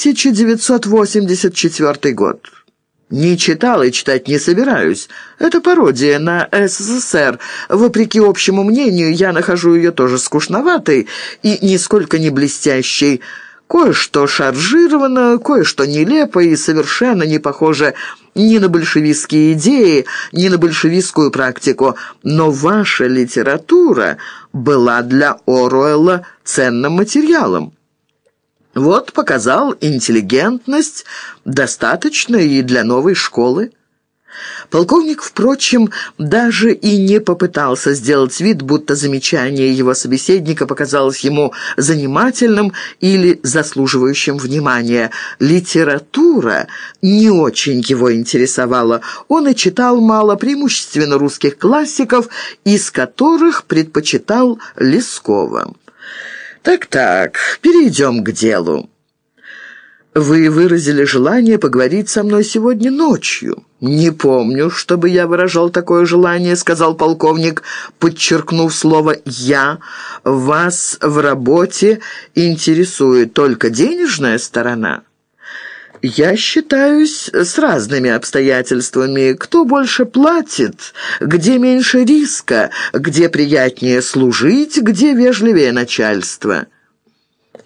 1984 год. Не читал и читать не собираюсь. Это пародия на СССР. Вопреки общему мнению, я нахожу ее тоже скучноватой и нисколько не блестящей. Кое-что шаржировано, кое-что нелепо и совершенно не похоже ни на большевистские идеи, ни на большевистскую практику. Но ваша литература была для Оруэлла ценным материалом. Вот показал интеллигентность, достаточно и для новой школы. Полковник, впрочем, даже и не попытался сделать вид, будто замечание его собеседника показалось ему занимательным или заслуживающим внимания. Литература не очень его интересовала. Он и читал мало, преимущественно русских классиков, из которых предпочитал Лескова. «Так-так, перейдем к делу. Вы выразили желание поговорить со мной сегодня ночью». «Не помню, чтобы я выражал такое желание», — сказал полковник, подчеркнув слово «я». «Вас в работе интересует только денежная сторона». Я считаюсь с разными обстоятельствами. Кто больше платит, где меньше риска, где приятнее служить, где вежливее начальство.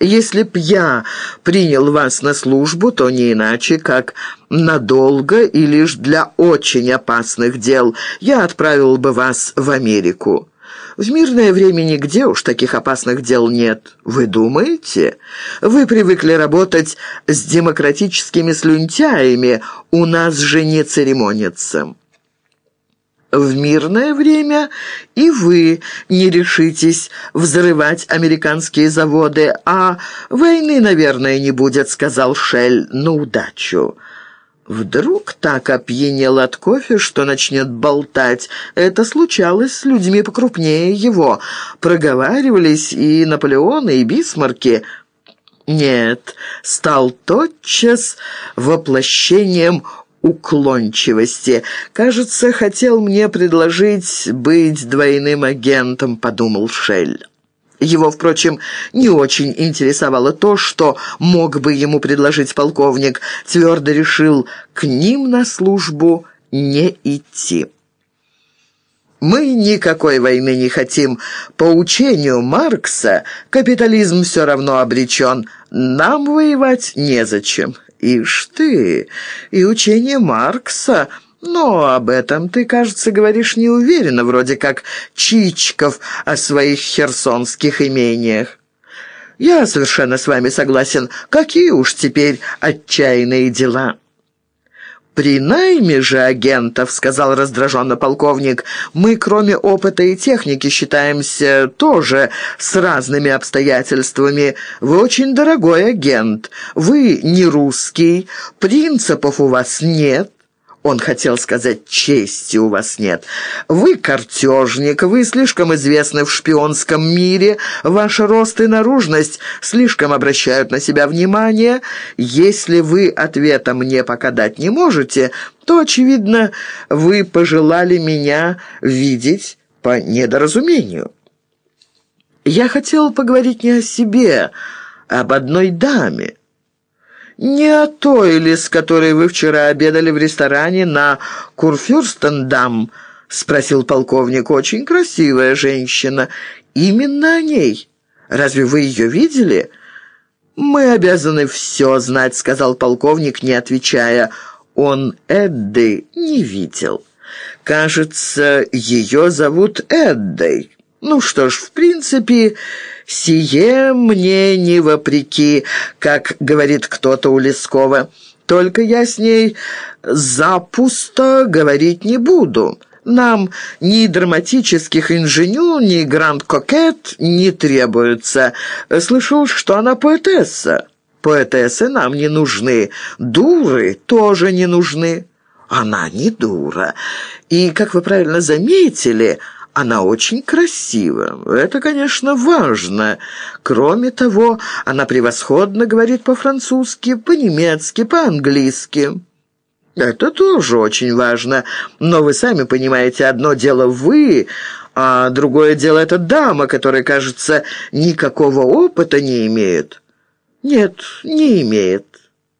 Если б я принял вас на службу, то не иначе, как надолго и лишь для очень опасных дел я отправил бы вас в Америку». В мирное время нигде уж таких опасных дел нет. Вы думаете? Вы привыкли работать с демократическими слюнтяями, у нас же не церемонятся. В мирное время и вы не решитесь взрывать американские заводы, а войны, наверное, не будет, сказал Шель на удачу. Вдруг так опьянел от кофе, что начнет болтать. Это случалось с людьми покрупнее его. Проговаривались и Наполеоны, и Бисмарки. Нет, стал тотчас воплощением уклончивости. Кажется, хотел мне предложить быть двойным агентом, подумал Шель. Его, впрочем, не очень интересовало то, что мог бы ему предложить полковник. Твердо решил к ним на службу не идти. Мы никакой войны не хотим. По учению Маркса капитализм все равно обречен. Нам воевать незачем. Ишь ты, и учение Маркса но об этом ты, кажется, говоришь неуверенно, вроде как Чичков о своих херсонских имениях. Я совершенно с вами согласен. Какие уж теперь отчаянные дела!» «При найме же агентов, — сказал раздраженно полковник, — мы, кроме опыта и техники, считаемся тоже с разными обстоятельствами. Вы очень дорогой агент, вы не русский, принципов у вас нет». Он хотел сказать, чести у вас нет. Вы картежник, вы слишком известны в шпионском мире, ваш рост и наружность слишком обращают на себя внимание. Если вы ответа мне пока дать не можете, то, очевидно, вы пожелали меня видеть по недоразумению. Я хотел поговорить не о себе, а об одной даме. «Не о той ли, с которой вы вчера обедали в ресторане на Курфюрстендам?» — спросил полковник. «Очень красивая женщина. Именно о ней. Разве вы ее видели?» «Мы обязаны все знать», — сказал полковник, не отвечая. Он Эдды не видел. «Кажется, ее зовут Эддой. Ну что ж, в принципе...» «Сие мне не вопреки», как говорит кто-то у Лескова. «Только я с ней запусто говорить не буду». Нам ни драматических инженю, ни гранд-кокет не требуется. Слышал, что она поэтесса. Поэтессы нам не нужны, дуры тоже не нужны. Она не дура. И, как вы правильно заметили, она очень красива. Это, конечно, важно. Кроме того, она превосходно говорит по-французски, по-немецки, по-английски. Это тоже очень важно. Но вы сами понимаете, одно дело вы, а другое дело эта дама, которая, кажется, никакого опыта не имеет. Нет, не имеет.